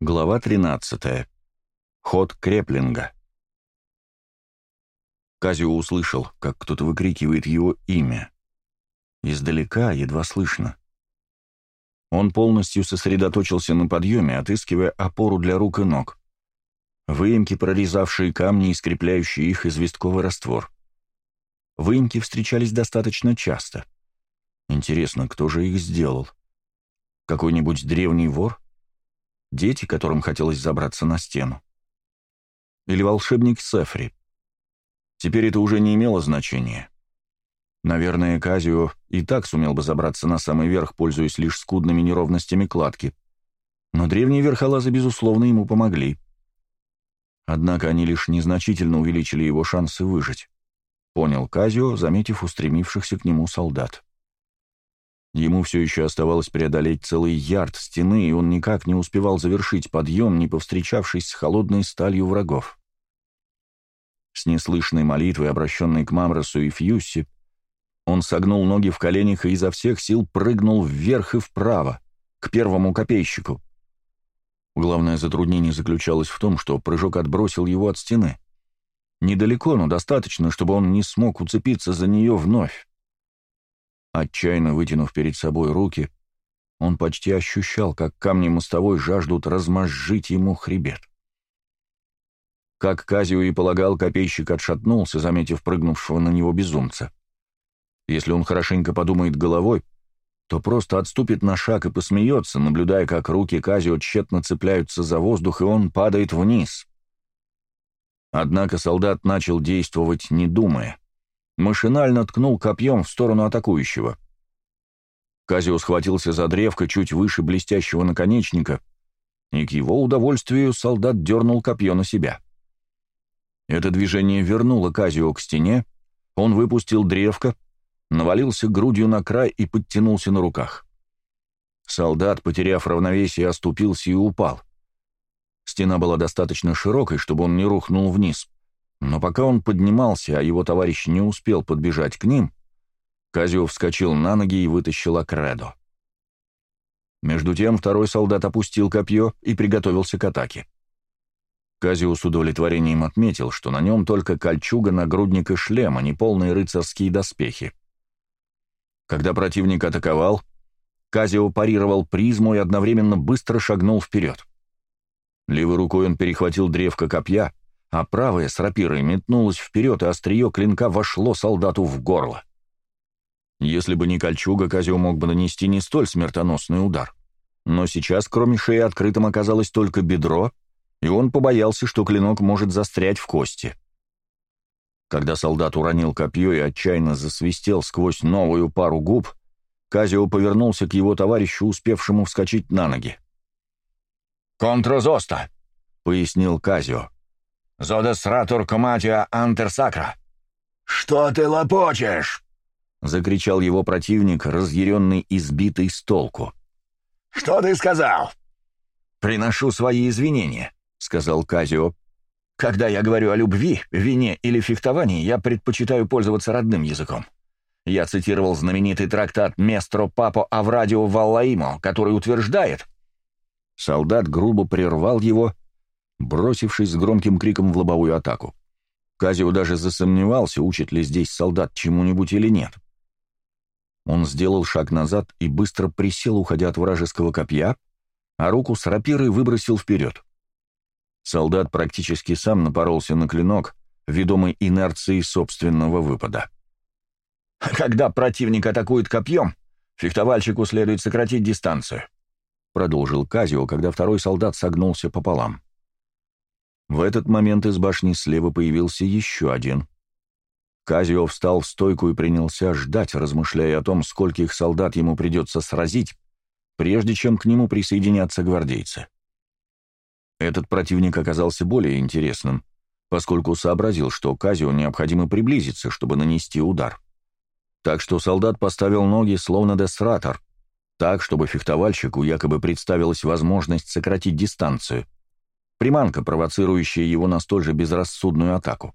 Глава 13. Ход Креплинга. Казио услышал, как кто-то выкрикивает его имя. Издалека, едва слышно. Он полностью сосредоточился на подъеме, отыскивая опору для рук и ног. Выемки, прорезавшие камни и скрепляющие их известковый раствор. Выемки встречались достаточно часто. Интересно, кто же их сделал? Какой-нибудь древний вор? — дети, которым хотелось забраться на стену. Или волшебник Сефри. Теперь это уже не имело значения. Наверное, Казио и так сумел бы забраться на самый верх, пользуясь лишь скудными неровностями кладки. Но древние верхолазы, безусловно, ему помогли. Однако они лишь незначительно увеличили его шансы выжить. Понял Казио, заметив устремившихся к нему солдат. Ему все еще оставалось преодолеть целый ярд стены, и он никак не успевал завершить подъем, не повстречавшись с холодной сталью врагов. С неслышной молитвой, обращенной к Мамросу и Фьюси, он согнул ноги в коленях и изо всех сил прыгнул вверх и вправо, к первому копейщику. Главное затруднение заключалось в том, что прыжок отбросил его от стены. Недалеко, но достаточно, чтобы он не смог уцепиться за нее вновь. Отчаянно вытянув перед собой руки, он почти ощущал, как камни мостовой жаждут размозжить ему хребет. Как Казио и полагал, копейщик отшатнулся, заметив прыгнувшего на него безумца. Если он хорошенько подумает головой, то просто отступит на шаг и посмеется, наблюдая, как руки Казио тщетно цепляются за воздух, и он падает вниз. Однако солдат начал действовать, не думая — машинально ткнул копьем в сторону атакующего. Казио схватился за древко чуть выше блестящего наконечника, и к его удовольствию солдат дернул копье на себя. Это движение вернуло Казио к стене, он выпустил древко, навалился грудью на край и подтянулся на руках. Солдат, потеряв равновесие, оступился и упал. Стена была достаточно широкой, чтобы он не рухнул вниз. Но пока он поднимался, а его товарищ не успел подбежать к ним, Казио вскочил на ноги и вытащил Акредо. Между тем второй солдат опустил копье и приготовился к атаке. Казио с удовлетворением отметил, что на нем только кольчуга, нагрудник и шлем, а не полные рыцарские доспехи. Когда противник атаковал, Казио парировал призму и одновременно быстро шагнул вперед. Левой рукой он перехватил древко копья — а правая с рапирой метнулась вперед, и острие клинка вошло солдату в горло. Если бы не кольчуга, Казю мог бы нанести не столь смертоносный удар. Но сейчас, кроме шеи, открытым оказалось только бедро, и он побоялся, что клинок может застрять в кости. Когда солдат уронил копье и отчаянно засвистел сквозь новую пару губ, Казио повернулся к его товарищу, успевшему вскочить на ноги. Контрозоста, — пояснил Казио. «Зодас ратур Антерсакра. «Что ты лопочешь?» — закричал его противник, разъяренный и сбитый с толку. «Что ты сказал?» «Приношу свои извинения», — сказал Казио. «Когда я говорю о любви, вине или фехтовании, я предпочитаю пользоваться родным языком. Я цитировал знаменитый трактат «Местро Папо Аврадио Валлаимо», который утверждает...» Солдат грубо прервал его бросившись с громким криком в лобовую атаку. Казио даже засомневался, учит ли здесь солдат чему-нибудь или нет. Он сделал шаг назад и быстро присел, уходя от вражеского копья, а руку с рапирой выбросил вперед. Солдат практически сам напоролся на клинок, ведомый инерцией собственного выпада. «Когда противник атакует копьем, фехтовальщику следует сократить дистанцию», продолжил Казио, когда второй солдат согнулся пополам. В этот момент из башни слева появился еще один. Казио встал в стойку и принялся ждать, размышляя о том, скольких солдат ему придется сразить, прежде чем к нему присоединятся гвардейцы. Этот противник оказался более интересным, поскольку сообразил, что Казио необходимо приблизиться, чтобы нанести удар. Так что солдат поставил ноги словно десратор, так, чтобы фехтовальщику якобы представилась возможность сократить дистанцию — приманка, провоцирующая его на столь же безрассудную атаку.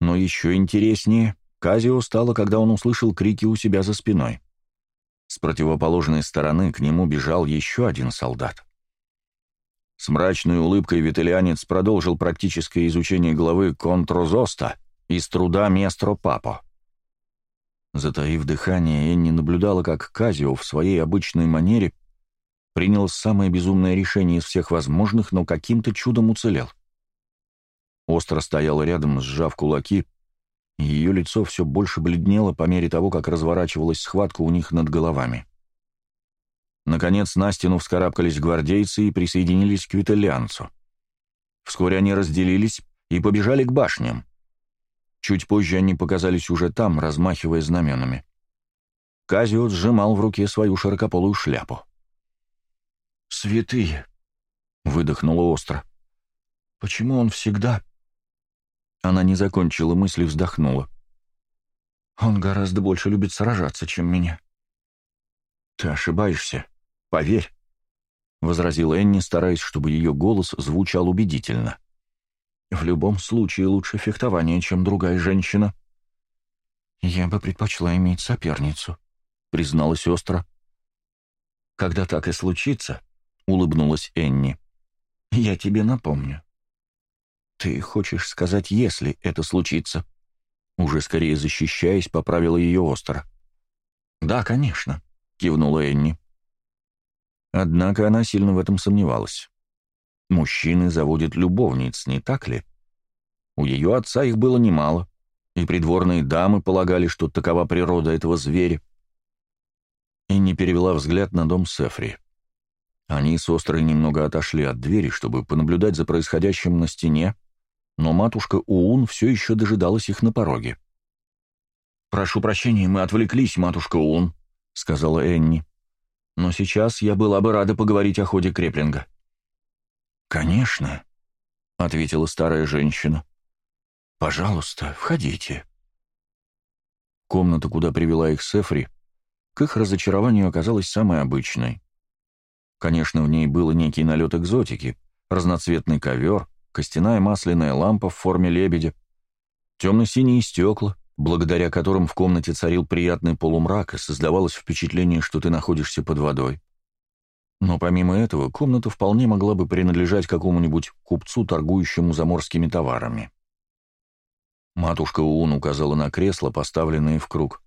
Но еще интереснее Казио стало, когда он услышал крики у себя за спиной. С противоположной стороны к нему бежал еще один солдат. С мрачной улыбкой виталианец продолжил практическое изучение главы Контрозоста из труда Местро Папо. Затаив дыхание, Энни наблюдала, как Казио в своей обычной манере принял самое безумное решение из всех возможных, но каким-то чудом уцелел. Остро стояла рядом, сжав кулаки, и ее лицо все больше бледнело по мере того, как разворачивалась схватка у них над головами. Наконец на стену вскарабкались гвардейцы и присоединились к виталианцу. Вскоре они разделились и побежали к башням. Чуть позже они показались уже там, размахивая знаменами. Казиот сжимал в руке свою широкополую шляпу святые!» — выдохнула остро. «Почему он всегда...» Она не закончила мысли, вздохнула. «Он гораздо больше любит сражаться, чем меня». «Ты ошибаешься, поверь», — возразила Энни, стараясь, чтобы ее голос звучал убедительно. «В любом случае лучше фехтование, чем другая женщина». «Я бы предпочла иметь соперницу», — призналась остро. «Когда так и случится», улыбнулась Энни. «Я тебе напомню». «Ты хочешь сказать, если это случится?» Уже скорее защищаясь, поправила ее остро. «Да, конечно», — кивнула Энни. Однако она сильно в этом сомневалась. Мужчины заводят любовниц, не так ли? У ее отца их было немало, и придворные дамы полагали, что такова природа этого зверя. Энни перевела взгляд на дом Сефри. Они с Острой немного отошли от двери, чтобы понаблюдать за происходящим на стене, но матушка Уун все еще дожидалась их на пороге. «Прошу прощения, мы отвлеклись, матушка Уун», — сказала Энни. «Но сейчас я была бы рада поговорить о ходе креплинга». «Конечно», — ответила старая женщина. «Пожалуйста, входите». Комната, куда привела их Сефри, к их разочарованию оказалась самой обычной. Конечно, в ней был некий налет экзотики, разноцветный ковер, костяная масляная лампа в форме лебедя, темно-синие стекла, благодаря которым в комнате царил приятный полумрак и создавалось впечатление, что ты находишься под водой. Но помимо этого, комната вполне могла бы принадлежать какому-нибудь купцу, торгующему заморскими товарами. Матушка Уун указала на кресла, поставленные в круг.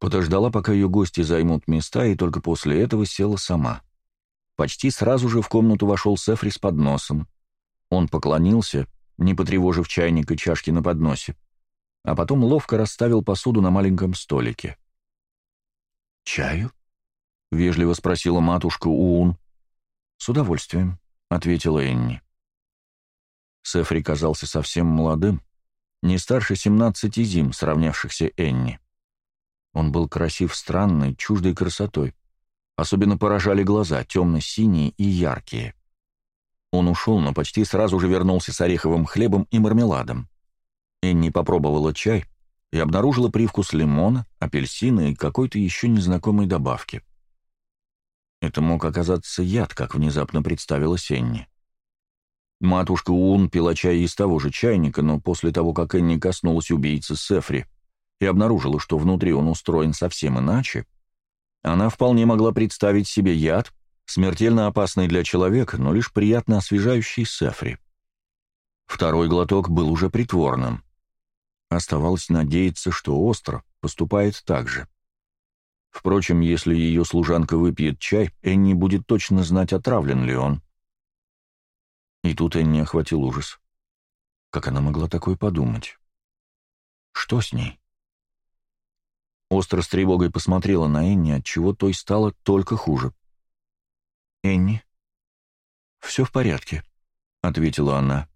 Подождала, пока ее гости займут места, и только после этого села сама. Почти сразу же в комнату вошел Сефри с подносом. Он поклонился, не потревожив чайник и чашки на подносе, а потом ловко расставил посуду на маленьком столике. «Чаю?» — вежливо спросила матушка Уун. «С удовольствием», — ответила Энни. Сефри казался совсем молодым, не старше 17 зим, сравнявшихся Энни. Он был красив странной, чуждой красотой. Особенно поражали глаза, темно-синие и яркие. Он ушел, но почти сразу же вернулся с ореховым хлебом и мармеладом. Энни попробовала чай и обнаружила привкус лимона, апельсина и какой-то еще незнакомой добавки. Это мог оказаться яд, как внезапно представилась Энни. Матушка Ун пила чай из того же чайника, но после того, как Энни коснулась убийцы Сефри и обнаружила, что внутри он устроен совсем иначе, она вполне могла представить себе яд, смертельно опасный для человека, но лишь приятно освежающий сефри. Второй глоток был уже притворным. Оставалось надеяться, что остро поступает так же. Впрочем, если ее служанка выпьет чай, Энни будет точно знать, отравлен ли он. И тут Энни охватил ужас. Как она могла такое подумать? Что с ней? Остро с тревогой посмотрела на Энни, отчего той стало только хуже. «Энни?» «Все в порядке», — ответила она.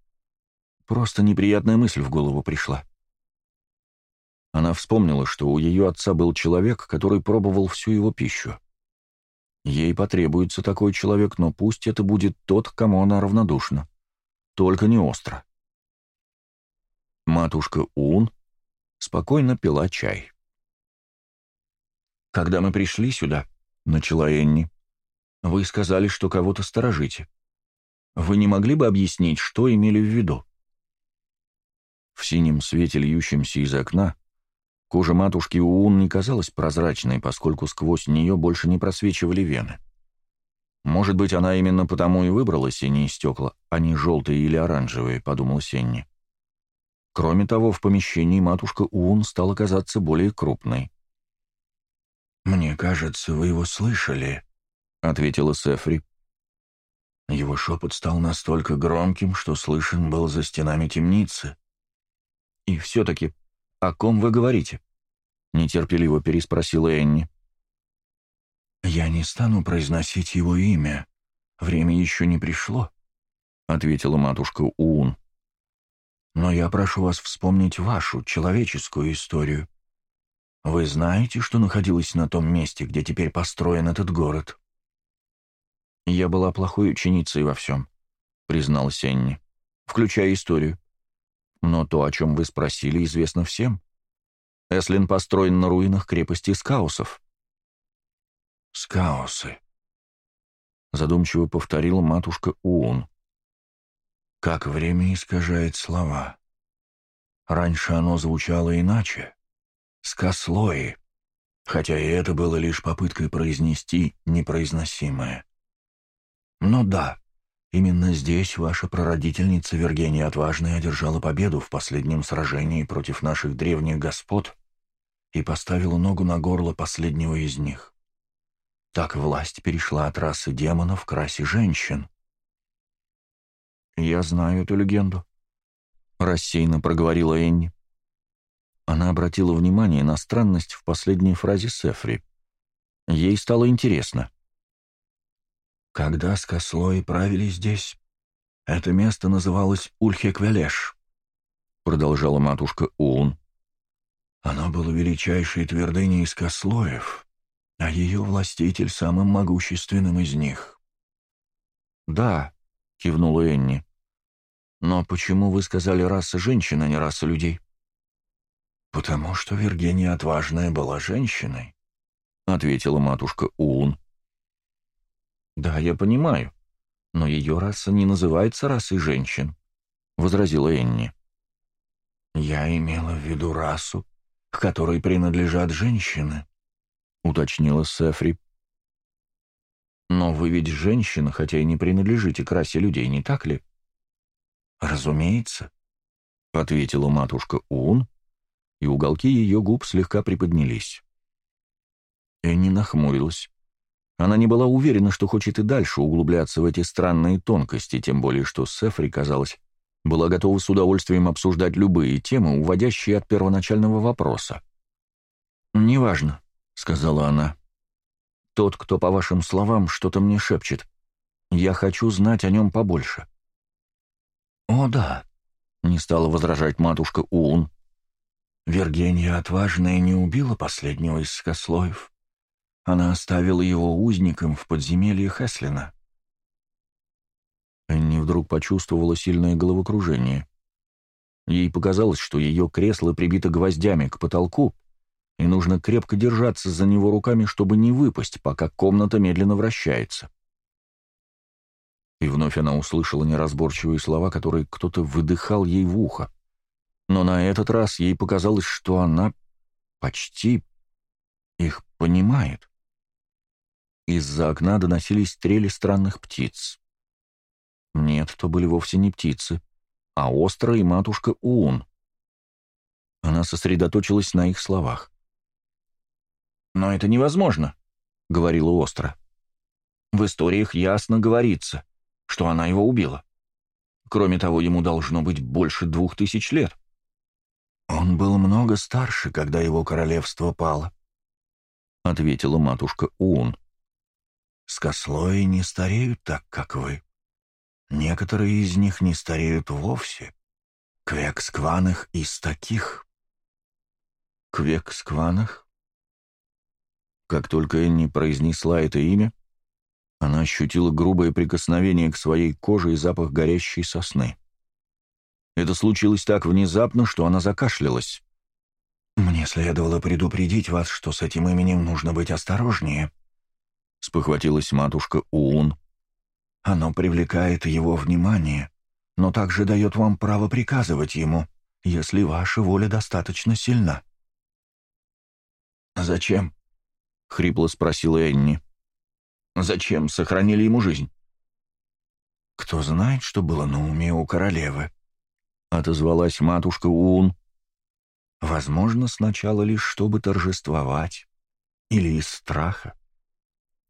«Просто неприятная мысль в голову пришла». Она вспомнила, что у ее отца был человек, который пробовал всю его пищу. Ей потребуется такой человек, но пусть это будет тот, кому она равнодушна. Только не остро. Матушка Ун спокойно пила чай. «Когда мы пришли сюда», — начала Энни, — «вы сказали, что кого-то сторожите. Вы не могли бы объяснить, что имели в виду?» В синем свете, льющемся из окна, кожа матушки Уун не казалась прозрачной, поскольку сквозь нее больше не просвечивали вены. «Может быть, она именно потому и выбрала синие стекла, а не желтые или оранжевые», — подумал Сенни. Кроме того, в помещении матушка Уун стала казаться более крупной. «Мне кажется, вы его слышали», — ответила Сефри. Его шепот стал настолько громким, что слышен был за стенами темницы. «И все-таки, о ком вы говорите?» — нетерпеливо переспросила Энни. «Я не стану произносить его имя. Время еще не пришло», — ответила матушка Уун. «Но я прошу вас вспомнить вашу человеческую историю. Вы знаете, что находилось на том месте, где теперь построен этот город?» «Я была плохой ученицей во всем», — призналась Энни, включая историю. «Но то, о чем вы спросили, известно всем. Эслин построен на руинах крепости Скаусов». «Скаусы», — задумчиво повторила матушка Уун. «Как время искажает слова. Раньше оно звучало иначе. Скослои, хотя и это было лишь попыткой произнести непроизносимое. Но да, именно здесь ваша прародительница Вергения Отважная одержала победу в последнем сражении против наших древних господ и поставила ногу на горло последнего из них. Так власть перешла от расы демонов к расе женщин. «Я знаю эту легенду», — рассеянно проговорила Энни. Она обратила внимание на странность в последней фразе Сефри. Ей стало интересно. «Когда скослои правили здесь, это место называлось Ульхеквелеш», — продолжала матушка Уун. «Оно было величайшей твердыней из а ее властитель самым могущественным из них». «Да», — кивнула Энни. «Но почему вы сказали раса женщин, а не раса людей?» «Потому что Виргиния Отважная была женщиной», — ответила матушка Уун. «Да, я понимаю, но ее раса не называется расой женщин», — возразила Энни. «Я имела в виду расу, к которой принадлежат женщины», — уточнила Сефри. «Но вы ведь женщина, хотя и не принадлежите к расе людей, не так ли?» «Разумеется», — ответила матушка Уун и уголки ее губ слегка приподнялись. Энни нахмурилась. Она не была уверена, что хочет и дальше углубляться в эти странные тонкости, тем более что Сефри, казалось, была готова с удовольствием обсуждать любые темы, уводящие от первоначального вопроса. «Неважно», — сказала она. «Тот, кто, по вашим словам, что-то мне шепчет. Я хочу знать о нем побольше». «О, да», — не стала возражать матушка Уун. Вергения отважная не убила последнего из скослоев. Она оставила его узником в подземелье Хеслина. Энни вдруг почувствовала сильное головокружение. Ей показалось, что ее кресло прибито гвоздями к потолку, и нужно крепко держаться за него руками, чтобы не выпасть, пока комната медленно вращается. И вновь она услышала неразборчивые слова, которые кто-то выдыхал ей в ухо но на этот раз ей показалось, что она почти их понимает. Из-за окна доносились трели странных птиц. Нет, то были вовсе не птицы, а Остра и матушка Уун. Она сосредоточилась на их словах. «Но это невозможно», — говорила Остра. «В историях ясно говорится, что она его убила. Кроме того, ему должно быть больше двух тысяч лет. «Он был много старше, когда его королевство пало», — ответила матушка Уун. «Скослои не стареют так, как вы. Некоторые из них не стареют вовсе. Квекскванах из таких». «Квекскванах?» Как только Энни произнесла это имя, она ощутила грубое прикосновение к своей коже и запах горящей сосны. Это случилось так внезапно, что она закашлялась. «Мне следовало предупредить вас, что с этим именем нужно быть осторожнее», — спохватилась матушка Уун. «Оно привлекает его внимание, но также дает вам право приказывать ему, если ваша воля достаточно сильна». «Зачем?» — хрипло спросила Энни. «Зачем сохранили ему жизнь?» «Кто знает, что было на уме у королевы», — отозвалась матушка Уун. «Возможно, сначала лишь чтобы торжествовать. Или из страха.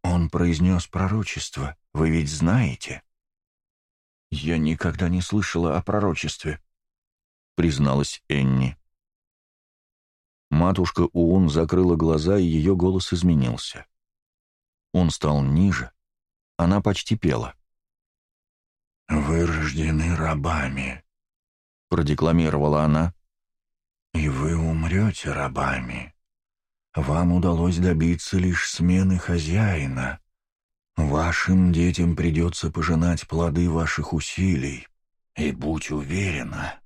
Он произнес пророчество, вы ведь знаете». «Я никогда не слышала о пророчестве», — призналась Энни. Матушка Уун закрыла глаза, и ее голос изменился. Он стал ниже. Она почти пела. Вырождены рабами», продекламировала она. «И вы умрете рабами. Вам удалось добиться лишь смены хозяина. Вашим детям придется пожинать плоды ваших усилий. И будь уверена,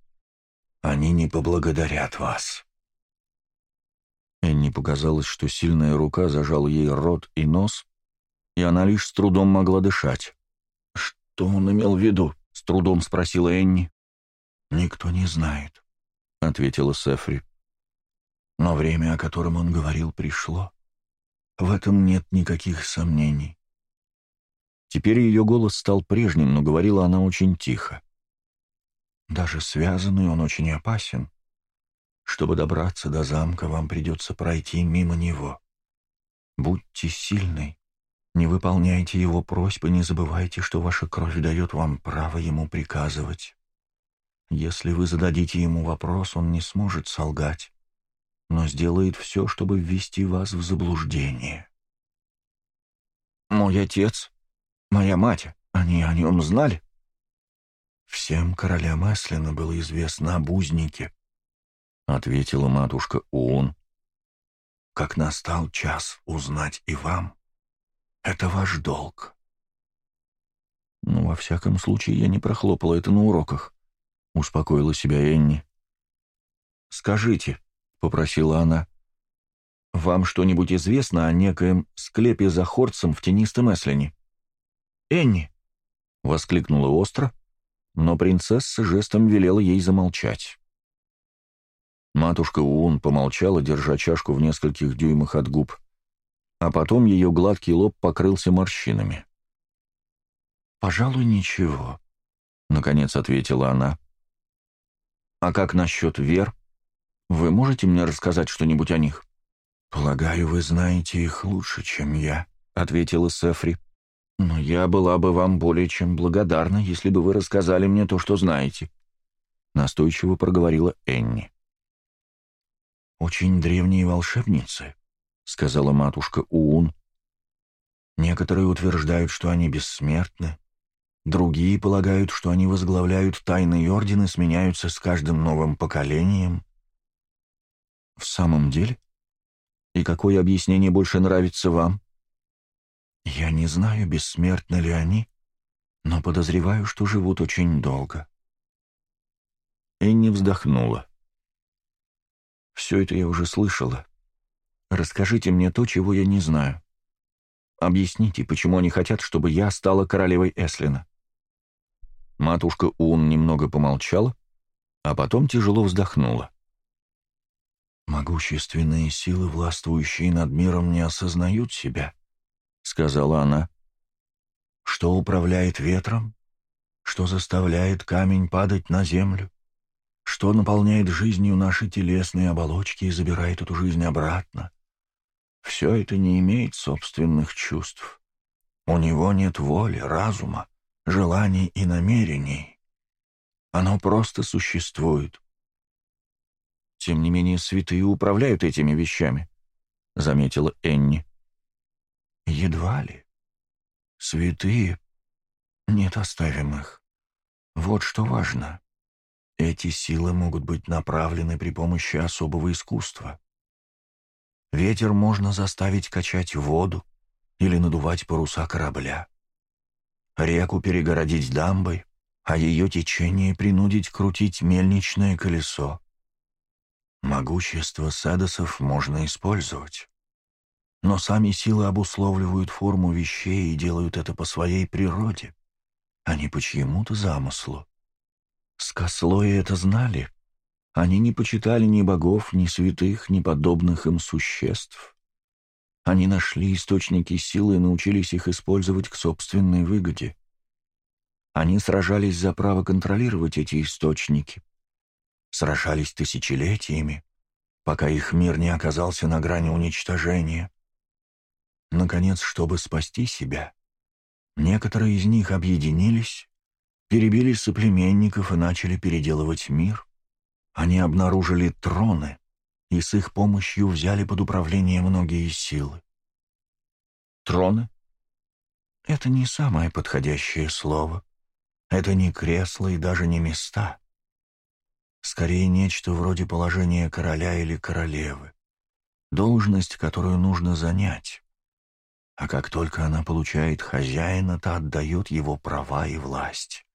они не поблагодарят вас». Энни показалось, что сильная рука зажала ей рот и нос, и она лишь с трудом могла дышать. «Что он имел в виду?» — с трудом спросила Энни. «Никто не знает», — ответила Сефри. «Но время, о котором он говорил, пришло. В этом нет никаких сомнений». Теперь ее голос стал прежним, но говорила она очень тихо. «Даже связанный он очень опасен. Чтобы добраться до замка, вам придется пройти мимо него. Будьте сильны, не выполняйте его просьбы, не забывайте, что ваша кровь дает вам право ему приказывать». Если вы зададите ему вопрос, он не сможет солгать, но сделает все, чтобы ввести вас в заблуждение. Мой отец, моя мать, они о нем знали? Всем королям маслина было известно об узнике, ответила матушка Уун. Как настал час узнать и вам, это ваш долг. Ну, во всяком случае, я не прохлопала это на уроках успокоила себя Энни. «Скажите», — попросила она, — «вам что-нибудь известно о некоем склепе за Хорцем в тенистом Эслине?» «Энни!» — воскликнула остро, но принцесса жестом велела ей замолчать. Матушка Уун помолчала, держа чашку в нескольких дюймах от губ, а потом ее гладкий лоб покрылся морщинами. «Пожалуй, ничего», — наконец ответила она. «А как насчет Вер? Вы можете мне рассказать что-нибудь о них?» «Полагаю, вы знаете их лучше, чем я», — ответила Сефри. «Но я была бы вам более чем благодарна, если бы вы рассказали мне то, что знаете», — настойчиво проговорила Энни. «Очень древние волшебницы», — сказала матушка Уун. «Некоторые утверждают, что они бессмертны, Другие полагают, что они возглавляют тайные ордены, сменяются с каждым новым поколением. В самом деле? И какое объяснение больше нравится вам? Я не знаю, бессмертны ли они, но подозреваю, что живут очень долго. Энни вздохнула. Все это я уже слышала. Расскажите мне то, чего я не знаю. Объясните, почему они хотят, чтобы я стала королевой Эслина. Матушка Ун немного помолчала, а потом тяжело вздохнула. «Могущественные силы, властвующие над миром, не осознают себя», — сказала она. «Что управляет ветром? Что заставляет камень падать на землю? Что наполняет жизнью наши телесные оболочки и забирает эту жизнь обратно? Все это не имеет собственных чувств. У него нет воли, разума желаний и намерений. Оно просто существует. Тем не менее, святые управляют этими вещами, — заметила Энни. Едва ли. Святые? Нет, оставим их. Вот что важно. Эти силы могут быть направлены при помощи особого искусства. Ветер можно заставить качать воду или надувать паруса корабля реку перегородить дамбой, а ее течение принудить крутить мельничное колесо. Могущество садосов можно использовать. Но сами силы обусловливают форму вещей и делают это по своей природе, а не по чьему-то замыслу. Скослои это знали. Они не почитали ни богов, ни святых, ни подобных им существ. Они нашли источники силы и научились их использовать к собственной выгоде. Они сражались за право контролировать эти источники. Сражались тысячелетиями, пока их мир не оказался на грани уничтожения. Наконец, чтобы спасти себя, некоторые из них объединились, перебили соплеменников и начали переделывать мир. Они обнаружили троны, и с их помощью взяли под управление многие силы. Троны? Это не самое подходящее слово. Это не кресло и даже не места. Скорее, нечто вроде положения короля или королевы. Должность, которую нужно занять. А как только она получает хозяина, то отдает его права и власть.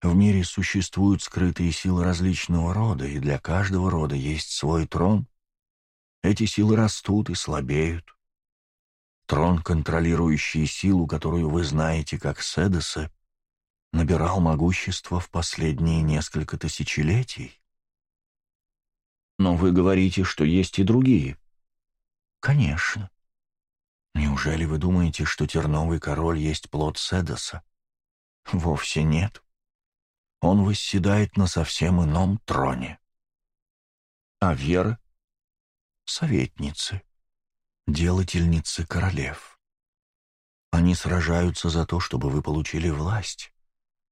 В мире существуют скрытые силы различного рода, и для каждого рода есть свой трон. Эти силы растут и слабеют. Трон, контролирующий силу, которую вы знаете как Седеса, набирал могущество в последние несколько тысячелетий. Но вы говорите, что есть и другие. Конечно. Неужели вы думаете, что терновый король есть плод Седоса? Вовсе нет он восседает на совсем ином троне. А Вера — советницы, делательницы королев. Они сражаются за то, чтобы вы получили власть,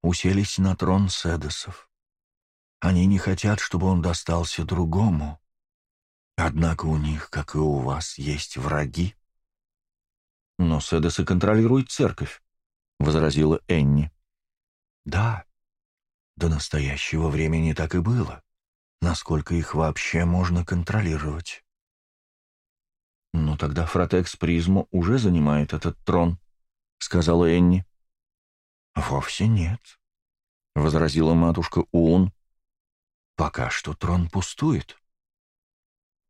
уселись на трон Седосов. Они не хотят, чтобы он достался другому. Однако у них, как и у вас, есть враги. «Но Седесы контролируют церковь», — возразила Энни. «Да, до настоящего времени так и было. Насколько их вообще можно контролировать? Но тогда Фротекс Призму уже занимает этот трон», — сказала Энни. «Вовсе нет», — возразила матушка Уун. «Пока что трон пустует».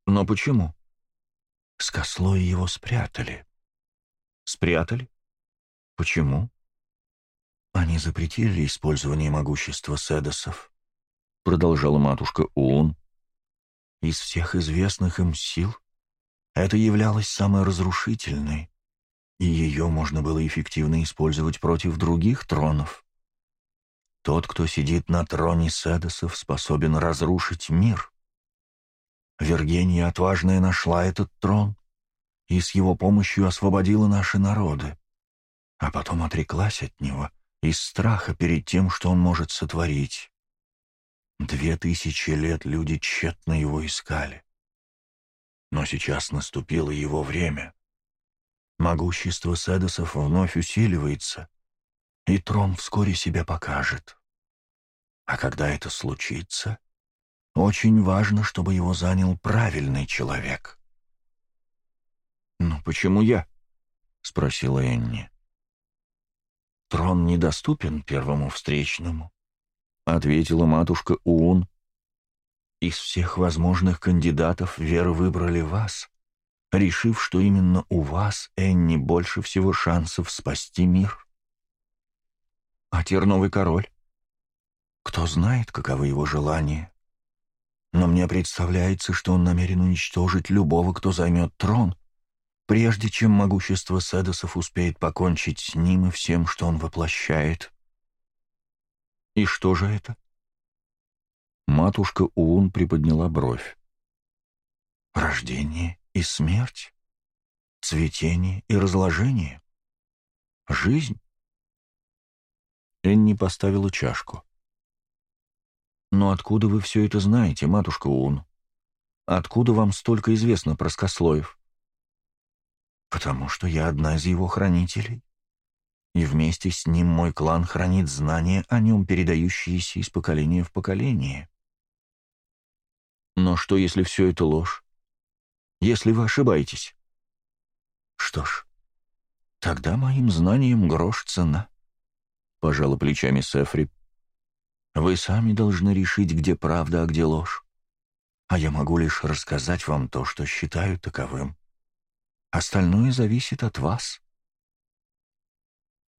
«Но почему?» «Скосло его спрятали». «Спрятали? Почему?» «Они запретили использование могущества седосов», — продолжала матушка Уун. «Из всех известных им сил это являлось самой разрушительной, и ее можно было эффективно использовать против других тронов. Тот, кто сидит на троне седосов, способен разрушить мир. Вергения отважная нашла этот трон и с его помощью освободила наши народы, а потом отреклась от него» из страха перед тем, что он может сотворить. Две тысячи лет люди тщетно его искали. Но сейчас наступило его время. Могущество Седосов вновь усиливается, и трон вскоре себя покажет. А когда это случится, очень важно, чтобы его занял правильный человек. «Ну почему я?» — спросила Энни. «Трон недоступен первому встречному», — ответила матушка Уун. «Из всех возможных кандидатов веру выбрали вас, решив, что именно у вас, Энни, больше всего шансов спасти мир». «А терновый король?» «Кто знает, каковы его желания?» но мне представляется, что он намерен уничтожить любого, кто займет трон, прежде чем могущество Седосов успеет покончить с ним и всем, что он воплощает. И что же это? Матушка Уун приподняла бровь. Рождение и смерть? Цветение и разложение? Жизнь? Энни поставила чашку. «Но откуда вы все это знаете, матушка Уун? Откуда вам столько известно про Скослоев?» потому что я одна из его хранителей. И вместе с ним мой клан хранит знания о нем, передающиеся из поколения в поколение. Но что, если все это ложь? Если вы ошибаетесь? Что ж, тогда моим знаниям грош цена, — пожала плечами Сефри. Вы сами должны решить, где правда, а где ложь. А я могу лишь рассказать вам то, что считаю таковым. Остальное зависит от вас».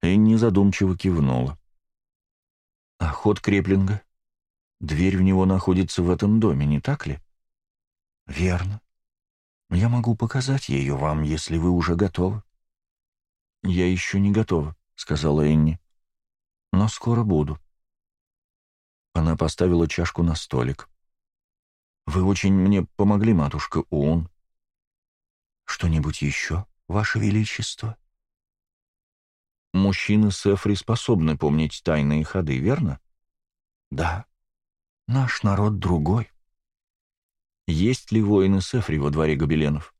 Энни задумчиво кивнула. «А ход креплинга? Дверь в него находится в этом доме, не так ли?» «Верно. Я могу показать ее вам, если вы уже готовы». «Я еще не готова», — сказала Энни. «Но скоро буду». Она поставила чашку на столик. «Вы очень мне помогли, матушка Уун. Что-нибудь еще, Ваше Величество?» «Мужчины с Эфри способны помнить тайные ходы, верно?» «Да. Наш народ другой». «Есть ли воины с Эфри во дворе гобеленов?»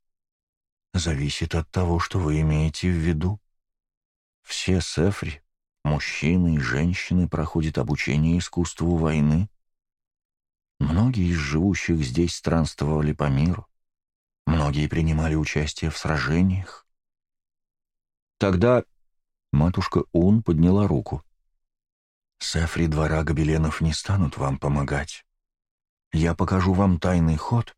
«Зависит от того, что вы имеете в виду. Все Сефри, мужчины и женщины, проходят обучение искусству войны. Многие из живущих здесь странствовали по миру. Многие принимали участие в сражениях. Тогда матушка Ун подняла руку. «Сефри двора гобеленов не станут вам помогать. Я покажу вам тайный ход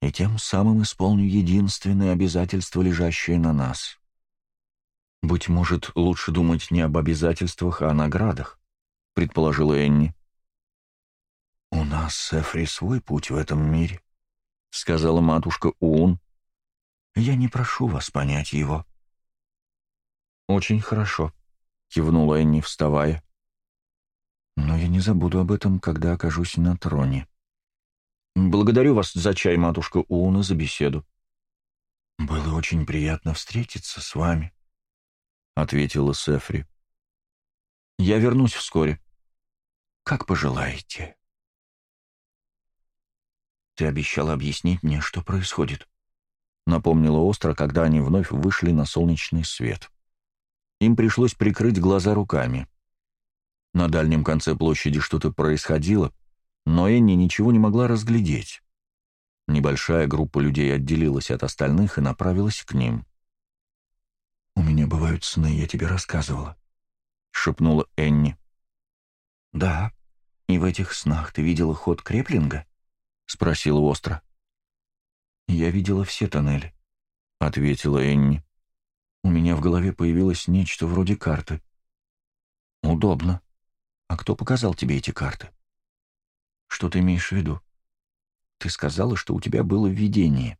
и тем самым исполню единственное обязательство, лежащее на нас. Быть может, лучше думать не об обязательствах, а о наградах», — предположила Энни. «У нас, Сефри, свой путь в этом мире. — сказала матушка уун «Я не прошу вас понять его». «Очень хорошо», — кивнула Энни, вставая. «Но я не забуду об этом, когда окажусь на троне». «Благодарю вас за чай, матушка Уна, за беседу». «Было очень приятно встретиться с вами», — ответила Сефри. «Я вернусь вскоре». «Как пожелаете». Ты обещала объяснить мне, что происходит», — напомнила остро, когда они вновь вышли на солнечный свет. Им пришлось прикрыть глаза руками. На дальнем конце площади что-то происходило, но Энни ничего не могла разглядеть. Небольшая группа людей отделилась от остальных и направилась к ним. «У меня бывают сны, я тебе рассказывала», — шепнула Энни. «Да, и в этих снах ты видела ход креплинга?» — спросил остро. «Я видела все тоннели», — ответила Энни. «У меня в голове появилось нечто вроде карты». «Удобно. А кто показал тебе эти карты?» «Что ты имеешь в виду?» «Ты сказала, что у тебя было видение.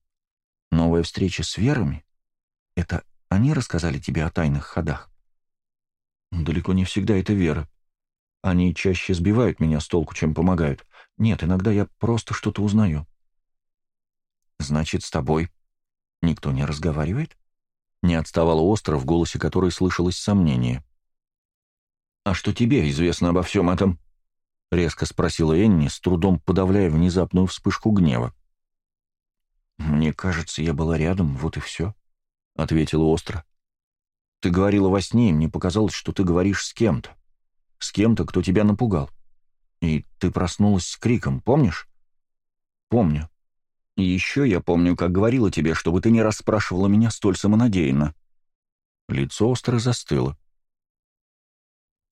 Новая встреча с верами? Это они рассказали тебе о тайных ходах?» «Далеко не всегда это вера. Они чаще сбивают меня с толку, чем помогают. Нет, иногда я просто что-то узнаю. Значит, с тобой никто не разговаривает? Не отставал Остров, в голосе которой слышалось сомнение. «А что тебе известно обо всем этом?» — резко спросила Энни, с трудом подавляя внезапную вспышку гнева. «Мне кажется, я была рядом, вот и все», — ответила остро. «Ты говорила во сне, и мне показалось, что ты говоришь с кем-то. С кем-то, кто тебя напугал. И ты проснулась с криком, помнишь? Помню. И еще я помню, как говорила тебе, чтобы ты не расспрашивала меня столь самонадеянно. Лицо остро застыло.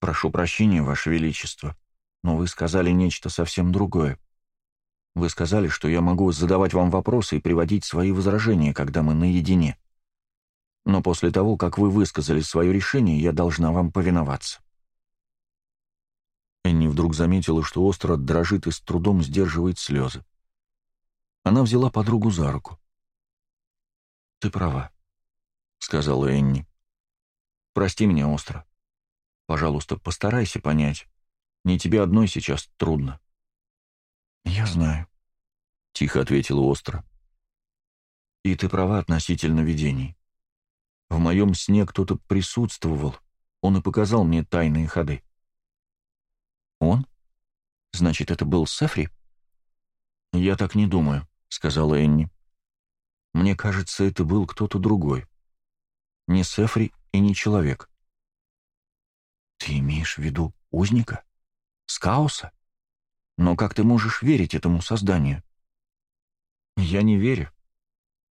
Прошу прощения, Ваше Величество, но вы сказали нечто совсем другое. Вы сказали, что я могу задавать вам вопросы и приводить свои возражения, когда мы наедине. Но после того, как вы высказали свое решение, я должна вам повиноваться. Энни вдруг заметила, что остро дрожит и с трудом сдерживает слезы. Она взяла подругу за руку. «Ты права», — сказала Энни. «Прости меня, остро. Пожалуйста, постарайся понять. Не тебе одной сейчас трудно». «Я знаю», — тихо ответила остро. «И ты права относительно видений. В моем сне кто-то присутствовал. Он и показал мне тайные ходы. «Он? Значит, это был Сефри?» «Я так не думаю», — сказала Энни. «Мне кажется, это был кто-то другой. Не Сефри и не человек». «Ты имеешь в виду узника? Скауса? Но как ты можешь верить этому созданию?» «Я не верю.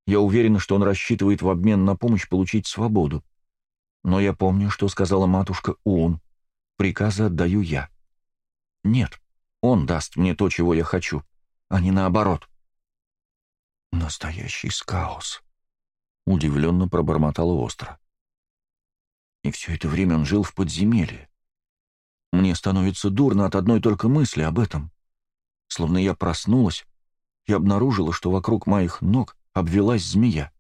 Я уверена, что он рассчитывает в обмен на помощь получить свободу. Но я помню, что сказала матушка Уун. Приказы отдаю я. Нет, он даст мне то, чего я хочу, а не наоборот. Настоящий скаус. Удивленно пробормотал остро. И все это время он жил в подземелье. Мне становится дурно от одной только мысли об этом. Словно я проснулась и обнаружила, что вокруг моих ног обвелась змея.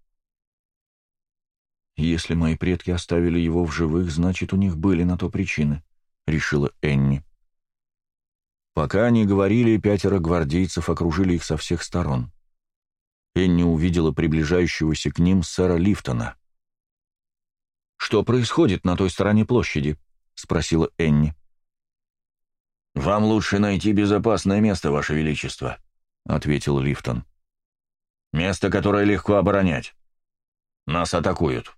«Если мои предки оставили его в живых, значит, у них были на то причины», — решила Энни. Пока они говорили, пятеро гвардейцев окружили их со всех сторон. Энни увидела приближающегося к ним сэра Лифтона. «Что происходит на той стороне площади?» — спросила Энни. «Вам лучше найти безопасное место, Ваше Величество», — ответил Лифтон. «Место, которое легко оборонять. Нас атакуют».